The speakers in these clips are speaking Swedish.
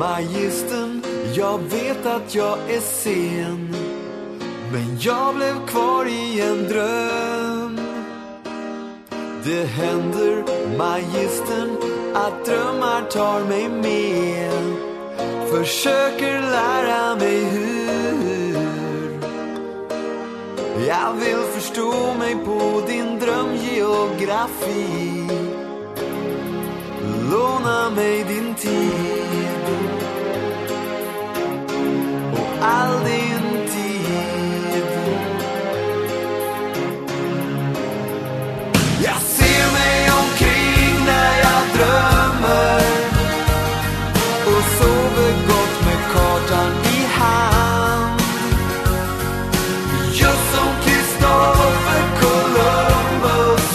Magistern, jag vet att jag är sen. Men jag blev kvar i en dröm. Det händer, magistern, att drömmar tar mig med. Försöker lära mig hur. Jag vill förstå mig på din drömgeografi. Låna mig din tid. Jag ser mig omkring när jag drömmer och sover gott med kartan i hand. Just som Kristoffer Columbus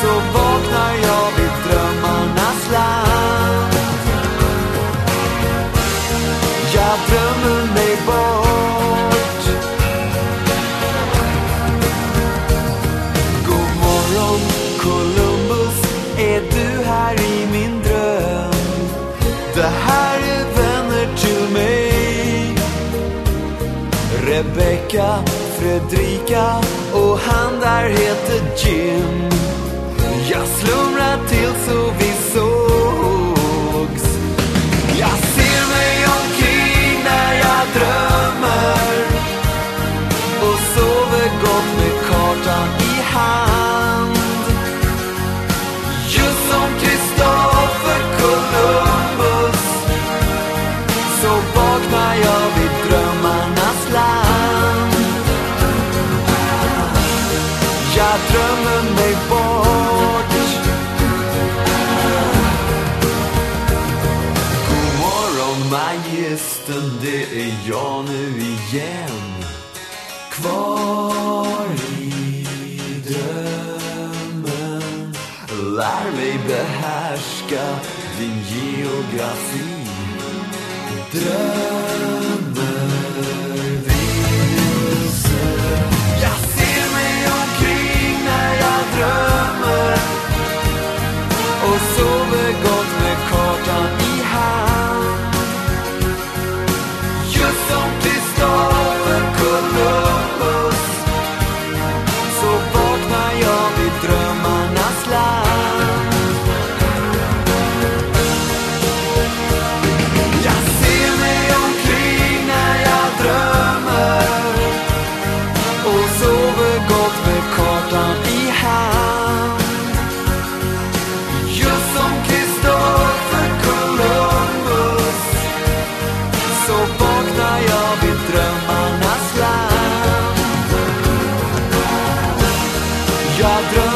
så vaknar jag vid drömmarnas land. Jag drömmer mig bort Rebecca, Fredrika och han där heter Jim. Jag slumrar till så vi Jag drömmer mig bort. God morgon magistern, det är jag nu igen. Kvar i drömmen. Lär mig behärska din geografi. Dröm já